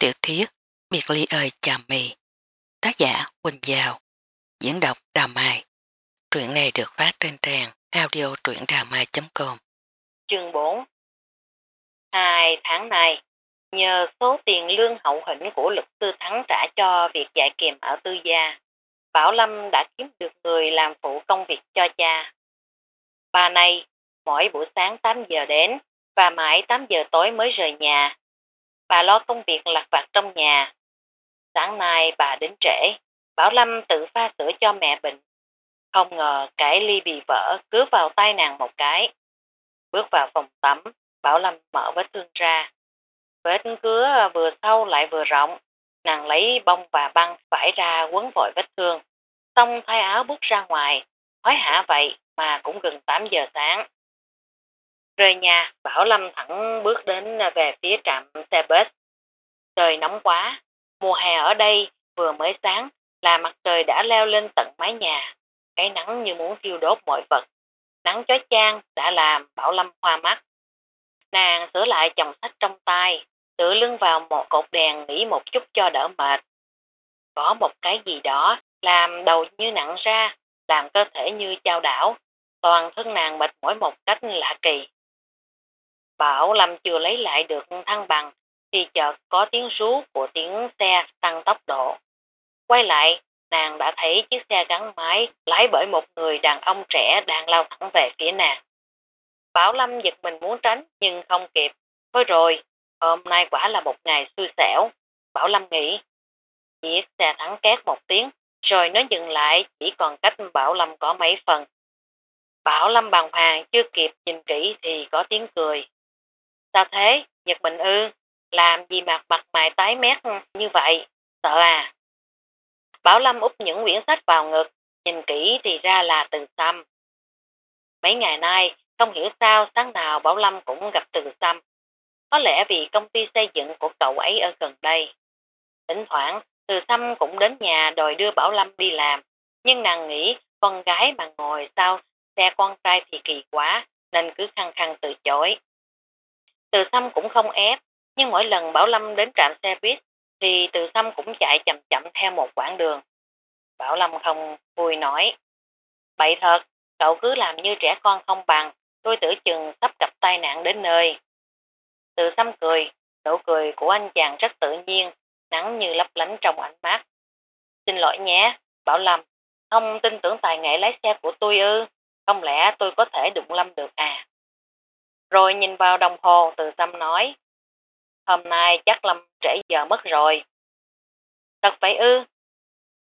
Tiểu thuyết Biệt ly ơi chà mì Tác giả Quỳnh Giao Diễn đọc Đà Mai. Truyện này được phát trên trang audio truyệnđàmai.com Chương 4 Hai tháng này, nhờ số tiền lương hậu hĩnh của luật sư Thắng trả cho việc dạy kiềm ở tư gia, Bảo Lâm đã kiếm được người làm phụ công việc cho cha. Bà này, mỗi buổi sáng 8 giờ đến và mãi 8 giờ tối mới rời nhà, bà lo công việc lặt vặt trong nhà. Sáng nay bà đến trễ, Bảo Lâm tự pha sữa cho mẹ bệnh. Không ngờ cái ly bị vỡ cứ vào tay nàng một cái. Bước vào phòng tắm, Bảo Lâm mở vết thương ra. Vết cứa vừa sâu lại vừa rộng, nàng lấy bông và băng vải ra quấn vội vết thương. Xong thay áo bước ra ngoài, hối hả vậy mà cũng gần 8 giờ sáng. Rời nhà, Bảo Lâm thẳng bước đến à, về phía trạm xe bus. Trời nóng quá, mùa hè ở đây vừa mới sáng là mặt trời đã leo lên tận mái nhà. Cái nắng như muốn thiêu đốt mọi vật. Nắng chói chang đã làm Bảo Lâm hoa mắt. Nàng sửa lại chồng sách trong tay, tựa lưng vào một cột đèn nghỉ một chút cho đỡ mệt. Có một cái gì đó làm đầu như nặng ra, làm cơ thể như trao đảo, toàn thân nàng mệt mỏi một cách lạ kỳ. Bảo Lâm chưa lấy lại được thăng bằng thì chợt có tiếng rú của tiếng xe tăng tốc độ. Quay lại, nàng đã thấy chiếc xe gắn máy lái bởi một người đàn ông trẻ đang lao thẳng về phía nàng. Bảo Lâm giật mình muốn tránh nhưng không kịp. Thôi rồi, hôm nay quả là một ngày xui xẻo. Bảo Lâm nghĩ. Chiếc xe thắng két một tiếng, rồi nó dừng lại chỉ còn cách Bảo Lâm có mấy phần. Bảo Lâm bàng hoàng chưa kịp nhìn kỹ thì có tiếng cười. Sao thế? Nhật Bình ư? Làm gì mặt mặt mày tái mét như vậy? Sợ à? Bảo Lâm úp những quyển sách vào ngực, nhìn kỹ thì ra là từ xăm. Mấy ngày nay, không hiểu sao sáng nào Bảo Lâm cũng gặp từ xăm. Có lẽ vì công ty xây dựng của cậu ấy ở gần đây. Thỉnh thoảng, từ xăm cũng đến nhà đòi đưa Bảo Lâm đi làm, nhưng nàng nghĩ con gái mà ngồi sau xe con trai thì kỳ quá, nên cứ khăng khăng từ chối. Từ Sâm cũng không ép, nhưng mỗi lần Bảo Lâm đến trạm xe buýt thì Từ Sâm cũng chạy chậm chậm theo một quãng đường. Bảo Lâm không vui nói. Bậy thật, cậu cứ làm như trẻ con không bằng, tôi tưởng chừng sắp gặp tai nạn đến nơi. Từ Sâm cười, nụ cười của anh chàng rất tự nhiên, nắng như lấp lánh trong ánh mắt. Xin lỗi nhé, Bảo Lâm, không tin tưởng tài nghệ lái xe của tôi ư, không lẽ tôi có thể đụng Lâm được à? Rồi nhìn vào đồng hồ từ tâm nói. Hôm nay chắc Lâm trễ giờ mất rồi. Thật vậy ư?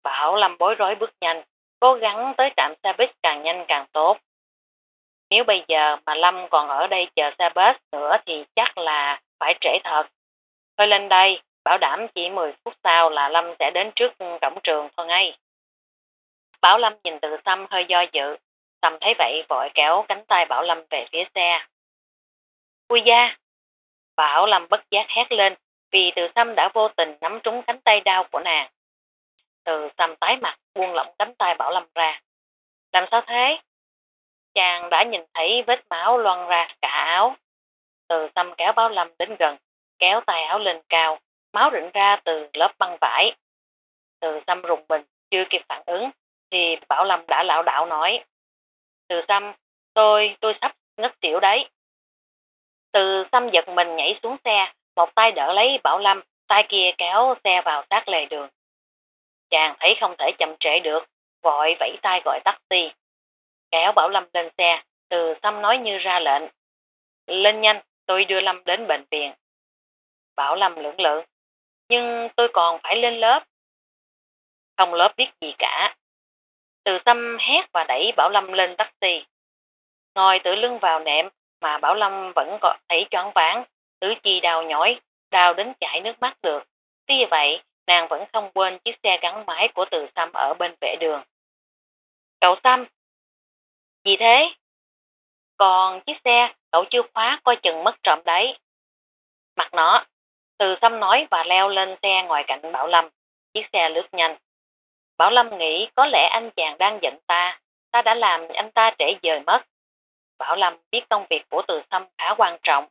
Bảo Lâm bối rối bước nhanh, cố gắng tới trạm xe buýt càng nhanh càng tốt. Nếu bây giờ mà Lâm còn ở đây chờ xe bus nữa thì chắc là phải trễ thật. Thôi lên đây, bảo đảm chỉ 10 phút sau là Lâm sẽ đến trước cổng trường thôi ngay. Bảo Lâm nhìn từ Tâm hơi do dự, Tâm thấy vậy vội kéo cánh tay Bảo Lâm về phía xe. Vui da! Bảo Lâm bất giác hét lên vì từ xăm đã vô tình nắm trúng cánh tay đau của nàng. Từ xăm tái mặt buông lỏng cánh tay Bảo Lâm ra. Làm sao thế? Chàng đã nhìn thấy vết máu loan ra cả áo. Từ xăm kéo Bảo Lâm đến gần, kéo tay áo lên cao, máu rịn ra từ lớp băng vải. Từ xăm rùng mình, chưa kịp phản ứng, thì Bảo Lâm đã lão đạo nói. Từ xăm, tôi, tôi sắp ngất xỉu đấy. Từ xăm giật mình nhảy xuống xe, một tay đỡ lấy Bảo Lâm, tay kia kéo xe vào sát lề đường. Chàng thấy không thể chậm trễ được, vội vẫy tay gọi taxi. Kéo Bảo Lâm lên xe, từ xăm nói như ra lệnh. Lên nhanh, tôi đưa Lâm đến bệnh viện. Bảo Lâm lưỡng lự, nhưng tôi còn phải lên lớp. Không lớp biết gì cả. Từ xăm hét và đẩy Bảo Lâm lên taxi. Ngồi tự lưng vào nệm, mà Bảo Lâm vẫn có thấy choáng váng, tứ chi đau nhói, đau đến chảy nước mắt được. Tuy vậy, nàng vẫn không quên chiếc xe gắn máy của từ Sâm ở bên vệ đường. Cậu Sâm! Gì thế? Còn chiếc xe, cậu chưa khóa coi chừng mất trộm đấy. Mặt nó, từ Sâm nói và leo lên xe ngoài cạnh Bảo Lâm. Chiếc xe lướt nhanh. Bảo Lâm nghĩ có lẽ anh chàng đang giận ta, ta đã làm anh ta trễ dời mất. Bảo Lâm biết công việc của Từ Sâm khá quan trọng.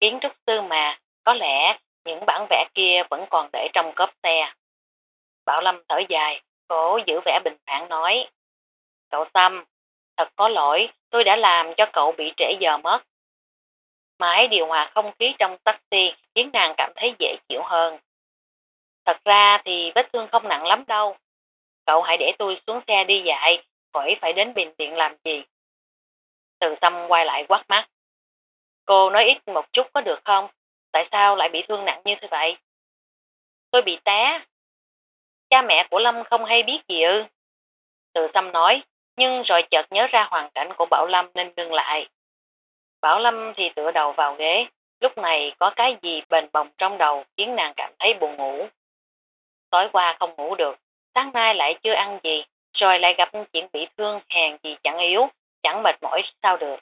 Kiến trúc sư mà, có lẽ những bản vẽ kia vẫn còn để trong cốp xe. Bảo Lâm thở dài, cố giữ vẻ bình thản nói. Cậu Tâm, thật có lỗi, tôi đã làm cho cậu bị trễ giờ mất. Máy điều hòa không khí trong taxi khiến nàng cảm thấy dễ chịu hơn. Thật ra thì vết thương không nặng lắm đâu. Cậu hãy để tôi xuống xe đi dạy, khỏi phải đến bệnh viện làm gì. Từ tâm quay lại quát mắt. Cô nói ít một chút có được không? Tại sao lại bị thương nặng như thế vậy? Tôi bị té. Cha mẹ của Lâm không hay biết gì ư. Từ tâm nói, nhưng rồi chợt nhớ ra hoàn cảnh của Bảo Lâm nên ngưng lại. Bảo Lâm thì tựa đầu vào ghế, lúc này có cái gì bền bồng trong đầu khiến nàng cảm thấy buồn ngủ. Tối qua không ngủ được, sáng nay lại chưa ăn gì, rồi lại gặp chuyện bị thương hèn gì chẳng yếu, chẳng mệt mỏi sao được.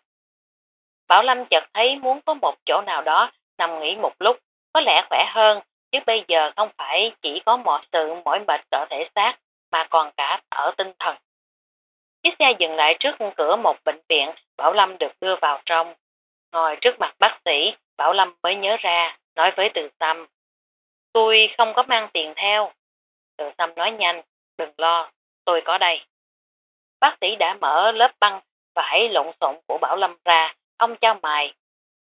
Bảo Lâm chợt thấy muốn có một chỗ nào đó nằm nghỉ một lúc, có lẽ khỏe hơn, chứ bây giờ không phải chỉ có mọi sự mỏi mệt ở thể xác, mà còn cả ở tinh thần. Chiếc xe dừng lại trước cửa một bệnh viện, Bảo Lâm được đưa vào trong. Ngồi trước mặt bác sĩ, Bảo Lâm mới nhớ ra, nói với Từ Tâm. Tôi không có mang tiền theo. Từ Tâm nói nhanh, đừng lo, tôi có đây. Bác sĩ đã mở lớp băng vải lộn xộn của Bảo Lâm ra, ông cho mài.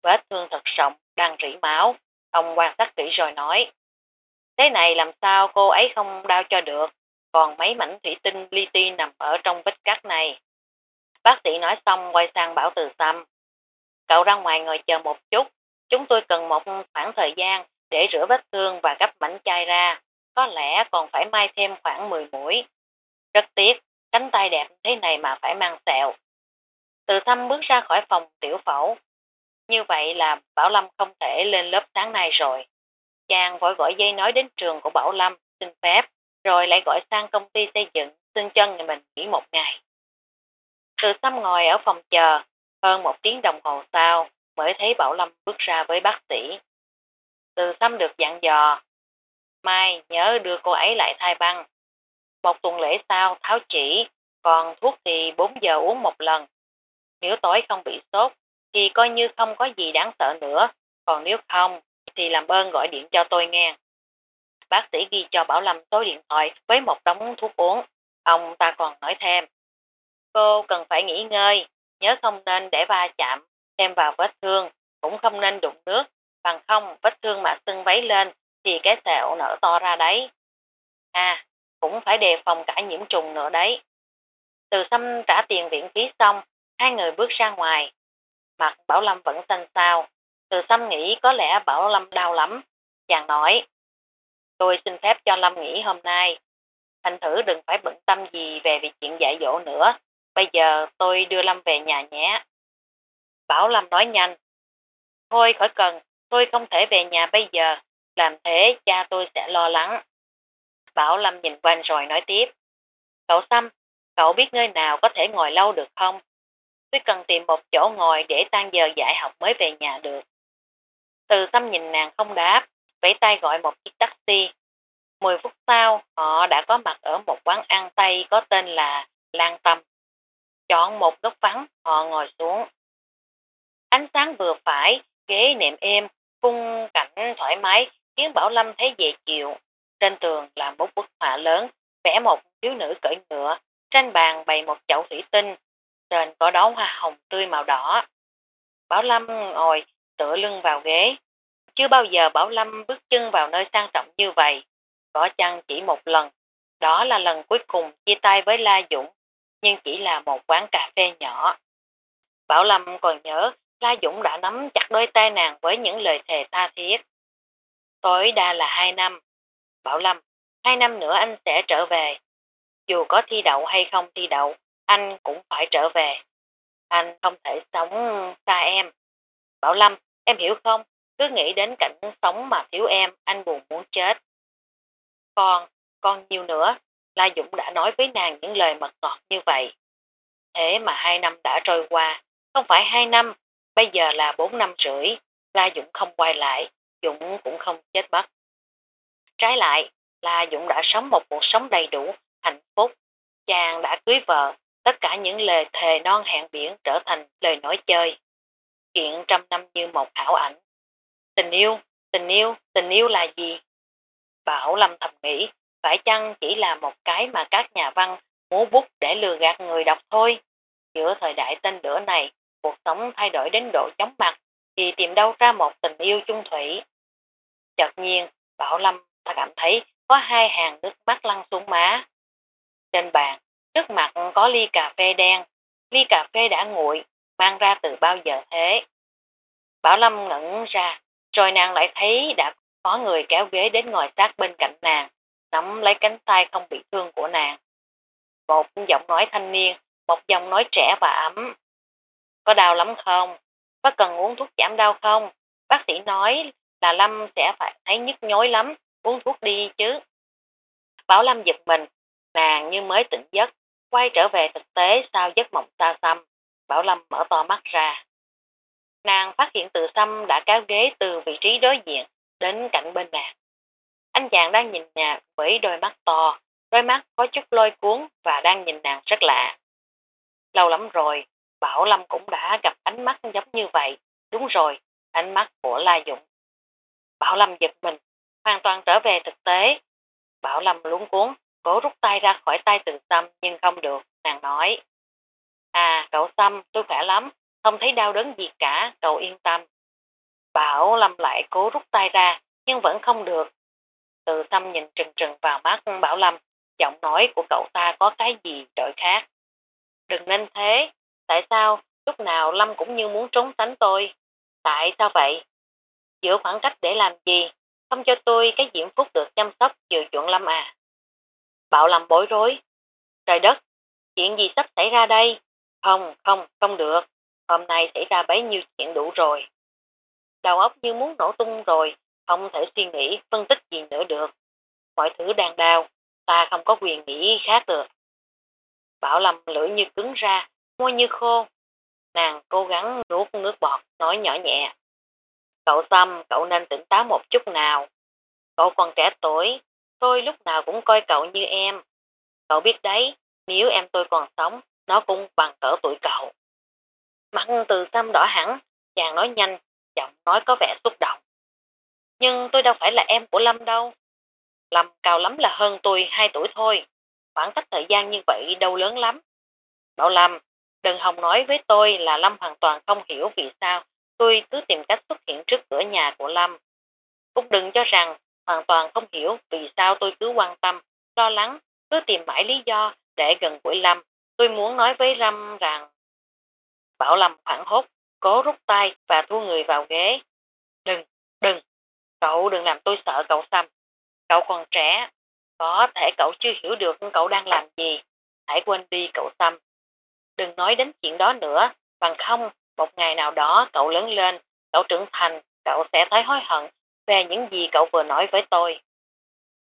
Vết thương thật rộng, đang rỉ máu. Ông quan sát kỹ rồi nói. Thế này làm sao cô ấy không đau cho được, còn mấy mảnh thủy tinh li ti nằm ở trong vết cắt này. Bác sĩ nói xong quay sang Bảo Từ Xăm. Cậu ra ngoài ngồi chờ một chút, chúng tôi cần một khoảng thời gian để rửa vết thương và gấp mảnh chai ra, có lẽ còn phải may thêm khoảng 10 mũi. Rất tiếc, cánh tay đẹp thế này mà phải mang sẹo. Từ thăm bước ra khỏi phòng tiểu phẫu. Như vậy là Bảo Lâm không thể lên lớp sáng nay rồi. Chàng vội gọi dây nói đến trường của Bảo Lâm, xin phép, rồi lại gọi sang công ty xây dựng, xin cho người mình nghỉ một ngày. Từ thăm ngồi ở phòng chờ, hơn một tiếng đồng hồ sau mới thấy Bảo Lâm bước ra với bác sĩ. Từ thăm được dặn dò, mai nhớ đưa cô ấy lại thai băng. Một tuần lễ sau tháo chỉ, còn thuốc thì 4 giờ uống một lần. Nếu tối không bị sốt thì coi như không có gì đáng sợ nữa, còn nếu không thì làm ơn gọi điện cho tôi nghe. Bác sĩ ghi cho Bảo Lâm số điện thoại với một đống thuốc uống. Ông ta còn nói thêm. Cô cần phải nghỉ ngơi, nhớ không nên để va chạm, thêm vào vết thương, cũng không nên đụng nước, bằng không vết thương mà sưng váy lên thì cái sẹo nở to ra đấy. À, cũng phải đề phòng cả nhiễm trùng nữa đấy. Từ xăm trả tiền viện phí xong, hai người bước ra ngoài. Mặt Bảo Lâm vẫn xanh xao. Từ xăm nghĩ có lẽ Bảo Lâm đau lắm. Chàng nói, tôi xin phép cho Lâm nghỉ hôm nay. Thành thử đừng phải bận tâm gì về việc chuyện dạy dỗ nữa. Bây giờ tôi đưa Lâm về nhà nhé. Bảo Lâm nói nhanh. Thôi khỏi cần, tôi không thể về nhà bây giờ. Làm thế cha tôi sẽ lo lắng. Bảo Lâm nhìn quanh rồi nói tiếp. Cậu Sâm, cậu biết nơi nào có thể ngồi lâu được không? Tôi cần tìm một chỗ ngồi để tan giờ dạy học mới về nhà được. Từ tâm nhìn nàng không đáp, vẫy tay gọi một chiếc taxi. Mười phút sau, họ đã có mặt ở một quán ăn Tây có tên là Lan Tâm. Chọn một góc vắng, họ ngồi xuống. Ánh sáng vừa phải, ghế nệm êm, khung cảnh thoải mái, khiến Bảo Lâm thấy dễ chịu. Trên tường là một bức họa lớn, vẽ một thiếu nữ cởi ngựa, trên bàn bày một chậu thủy tinh, trên có đó hoa hồng tươi màu đỏ. Bảo Lâm ngồi tựa lưng vào ghế. Chưa bao giờ Bảo Lâm bước chân vào nơi sang trọng như vậy. Có chăng chỉ một lần. Đó là lần cuối cùng chia tay với La Dũng, nhưng chỉ là một quán cà phê nhỏ. Bảo Lâm còn nhớ La Dũng đã nắm chặt đôi tay nàng với những lời thề tha thiết. Tối đa là hai năm. Bảo Lâm, hai năm nữa anh sẽ trở về. Dù có thi đậu hay không thi đậu, anh cũng phải trở về. Anh không thể sống xa em. Bảo Lâm, em hiểu không? Cứ nghĩ đến cảnh sống mà thiếu em, anh buồn muốn chết. Còn, còn nhiều nữa, La Dũng đã nói với nàng những lời mật ngọt như vậy. Thế mà hai năm đã trôi qua, không phải hai năm, bây giờ là bốn năm rưỡi, La Dũng không quay lại, Dũng cũng không chết mất. Trái lại, La Dũng đã sống một cuộc sống đầy đủ, hạnh phúc. Chàng đã cưới vợ, tất cả những lời thề non hẹn biển trở thành lời nói chơi. Chuyện trăm năm như một ảo ảnh. Tình yêu, tình yêu, tình yêu là gì? Bảo Lâm thầm nghĩ, phải chăng chỉ là một cái mà các nhà văn muốn bút để lừa gạt người đọc thôi. Giữa thời đại tên lửa này, cuộc sống thay đổi đến độ chóng mặt, thì tìm đâu ra một tình yêu chung thủy. Chợt nhiên, Bảo Lâm cảm thấy có hai hàng nước mắt lăn xuống má. Trên bàn, trước mặt có ly cà phê đen, ly cà phê đã nguội, mang ra từ bao giờ thế. Bảo Lâm ngẩn ra, rồi nàng lại thấy đã có người kéo ghế đến ngồi sát bên cạnh nàng, nắm lấy cánh tay không bị thương của nàng. Một giọng nói thanh niên, một giọng nói trẻ và ấm. Có đau lắm không? Có cần uống thuốc giảm đau không? Bác sĩ nói là Lâm sẽ phải thấy nhức nhối lắm, uống thuốc đi chứ. Bảo Lâm giật mình, nàng như mới tỉnh giấc, quay trở về thực tế sau giấc mộng xa xăm. Bảo Lâm mở to mắt ra. Nàng phát hiện từ xăm đã kéo ghế từ vị trí đối diện đến cạnh bên nàng. Anh chàng đang nhìn nàng với đôi mắt to, đôi mắt có chút lôi cuốn và đang nhìn nàng rất lạ. Lâu lắm rồi, Bảo Lâm cũng đã gặp ánh mắt giống như vậy. Đúng rồi, ánh mắt của La Dũng. Bảo Lâm giật mình, hoàn toàn trở về thực tế. Bảo Lâm luống cuốn, cố rút tay ra khỏi tay từ Sâm nhưng không được, nàng nói. À, cậu Sâm, tôi khỏe lắm, không thấy đau đớn gì cả, cậu yên tâm. Bảo Lâm lại cố rút tay ra, nhưng vẫn không được. Từ Sâm nhìn trừng trừng vào mắt Bảo Lâm, giọng nói của cậu ta có cái gì trời khác. Đừng nên thế, tại sao lúc nào Lâm cũng như muốn trốn tránh tôi? Tại sao vậy? giữa khoảng cách để làm gì? Không cho tôi cái diễm phúc được chăm sóc chiều chuộng Lâm à? Bảo Lâm bối rối. Trời đất, chuyện gì sắp xảy ra đây? Không, không, không được. Hôm nay xảy ra bấy nhiêu chuyện đủ rồi. Đầu óc như muốn nổ tung rồi, không thể suy nghĩ, phân tích gì nữa được. Mọi thứ đang đau, ta không có quyền nghĩ khác được. Bảo Lâm lưỡi như cứng ra, môi như khô. Nàng cố gắng nuốt nước bọt, nói nhỏ nhẹ. Cậu Sâm, cậu nên tỉnh táo một chút nào. Cậu còn trẻ tuổi, tôi lúc nào cũng coi cậu như em. Cậu biết đấy, nếu em tôi còn sống, nó cũng bằng cỡ tuổi cậu. Mặt từ xăm đỏ hẳn, chàng nói nhanh, giọng nói có vẻ xúc động. Nhưng tôi đâu phải là em của Lâm đâu. Lâm cao lắm là hơn tôi 2 tuổi thôi. Khoảng cách thời gian như vậy đâu lớn lắm. Bảo Lâm, đừng hòng nói với tôi là Lâm hoàn toàn không hiểu vì sao tôi cứ tìm cách xuất hiện trước cửa nhà của Lâm. Cũng đừng cho rằng hoàn toàn không hiểu vì sao tôi cứ quan tâm, lo lắng, cứ tìm mãi lý do để gần gũi Lâm. Tôi muốn nói với Lâm rằng Bảo Lâm hoảng hốt, cố rút tay và thu người vào ghế. Đừng, đừng, cậu đừng làm tôi sợ cậu xăm. Cậu còn trẻ, có thể cậu chưa hiểu được cậu đang làm gì. Hãy quên đi cậu xăm. Đừng nói đến chuyện đó nữa, bằng không, một ngày nào đó cậu lớn lên, cậu trưởng thành, cậu sẽ thấy hối hận về những gì cậu vừa nói với tôi.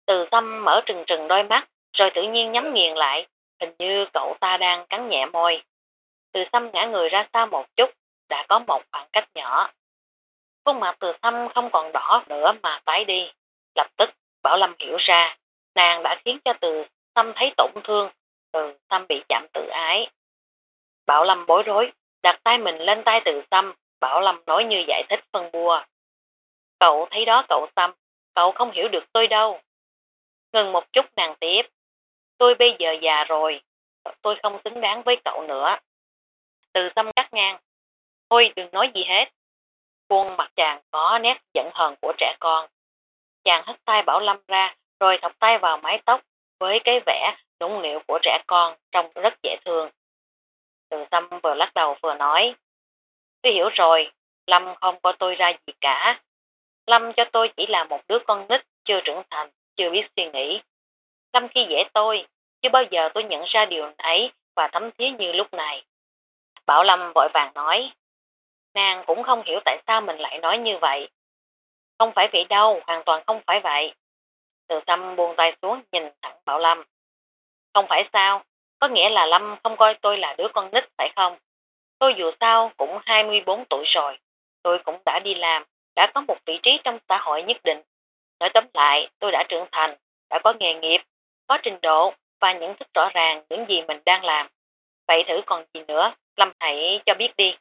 Từ Tâm mở trừng trừng đôi mắt, rồi tự nhiên nhắm nghiền lại, hình như cậu ta đang cắn nhẹ môi. Từ xăm ngã người ra xa một chút, đã có một khoảng cách nhỏ. Khuôn mặt từ xăm không còn đỏ nữa mà tái đi. Lập tức, Bảo Lâm hiểu ra, nàng đã khiến cho từ xăm thấy tổn thương, từ xăm bị chạm tự ái. Bảo Lâm bối rối, đặt tay mình lên tay từ xăm, Bảo Lâm nói như giải thích phân bua. Cậu thấy đó cậu tâm cậu không hiểu được tôi đâu. Ngừng một chút nàng tiếp. Tôi bây giờ già rồi, tôi không xứng đáng với cậu nữa. Từ tâm cắt ngang. Thôi đừng nói gì hết. Khuôn mặt chàng có nét giận hờn của trẻ con. Chàng hất tay Bảo Lâm ra, rồi thọc tay vào mái tóc với cái vẻ nũng nịu của trẻ con trông rất dễ thương. Từ Tâm vừa lắc đầu vừa nói, tôi hiểu rồi, Lâm không có tôi ra gì cả. Lâm cho tôi chỉ là một đứa con nít chưa trưởng thành, chưa biết suy nghĩ. Lâm khi dễ tôi, chưa bao giờ tôi nhận ra điều ấy và thấm thía như lúc này. Bảo Lâm vội vàng nói, nàng cũng không hiểu tại sao mình lại nói như vậy. Không phải vậy đâu, hoàn toàn không phải vậy. Từ Tâm buông tay xuống nhìn thẳng Bảo Lâm. Không phải sao, có nghĩa là Lâm không coi tôi là đứa con nít phải không? Tôi dù sao cũng 24 tuổi rồi. Tôi cũng đã đi làm, đã có một vị trí trong xã hội nhất định. Nói tóm lại, tôi đã trưởng thành, đã có nghề nghiệp, có trình độ và nhận thức rõ ràng những gì mình đang làm. Vậy thử còn gì nữa, Lâm hãy cho biết đi.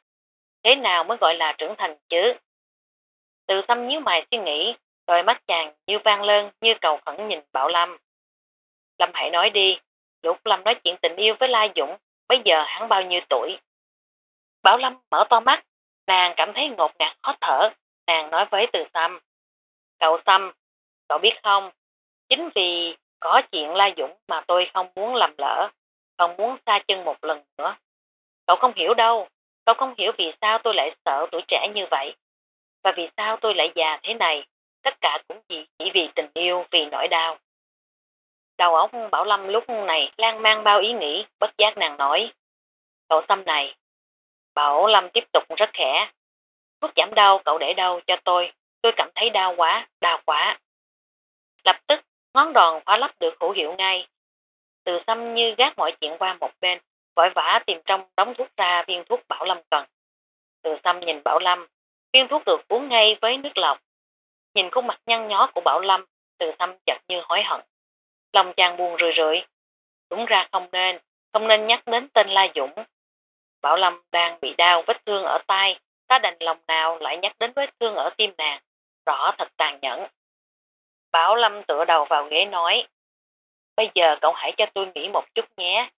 Thế nào mới gọi là trưởng thành chứ? Từ tâm nhíu mày suy nghĩ, Đôi mắt chàng như vang lên như cầu khẩn nhìn Bảo Lâm. Lâm hãy nói đi, lúc Lâm nói chuyện tình yêu với La Dũng, bây giờ hắn bao nhiêu tuổi? Bảo Lâm mở to mắt, nàng cảm thấy ngột ngạt khó thở, nàng nói với Từ Sâm. Cậu Sâm, cậu biết không, chính vì có chuyện La Dũng mà tôi không muốn làm lỡ, không muốn xa chân một lần nữa. Cậu không hiểu đâu, cậu không hiểu vì sao tôi lại sợ tuổi trẻ như vậy, và vì sao tôi lại già thế này, tất cả cũng chỉ, chỉ vì tình yêu, vì nỗi đau. Đầu óc Bảo Lâm lúc này lan mang bao ý nghĩ, bất giác nàng nói. Cậu Sâm này. Bảo Lâm tiếp tục rất khẽ. Thuốc giảm đau cậu để đâu cho tôi, tôi cảm thấy đau quá, đau quá. Lập tức, ngón đòn khóa lắp được hữu hiệu ngay. Từ xăm như gác mọi chuyện qua một bên, vội vã tìm trong đóng thuốc ra viên thuốc Bảo Lâm cần. Từ xăm nhìn Bảo Lâm, viên thuốc được uống ngay với nước lọc. Nhìn khuôn mặt nhăn nhó của Bảo Lâm, Từ xăm chật như hối hận. Lòng chàng buồn rười rượi. Đúng ra không nên, không nên nhắc đến tên La Dũng. Bảo Lâm đang bị đau vết thương ở tay, ta đành lòng nào lại nhắc đến vết thương ở tim nàng. Rõ thật tàn nhẫn. Bảo Lâm tựa đầu vào ghế nói, bây giờ cậu hãy cho tôi nghỉ một chút nhé.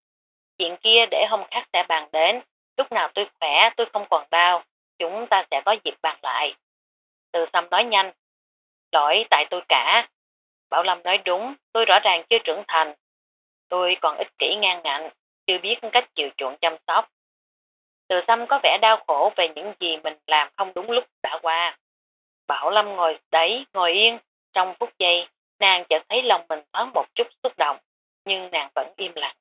Chuyện kia để hôm khác sẽ bàn đến, lúc nào tôi khỏe tôi không còn đau, chúng ta sẽ có dịp bàn lại. Từ Sâm nói nhanh, lỗi tại tôi cả, Bảo Lâm nói đúng, tôi rõ ràng chưa trưởng thành. Tôi còn ích kỷ ngang ngạnh, chưa biết cách chịu chuộng chăm sóc. Từ Tâm có vẻ đau khổ về những gì mình làm không đúng lúc đã qua. Bảo Lâm ngồi đấy, ngồi yên, trong phút giây, nàng chợt thấy lòng mình thoáng một chút xúc động, nhưng nàng vẫn im lặng.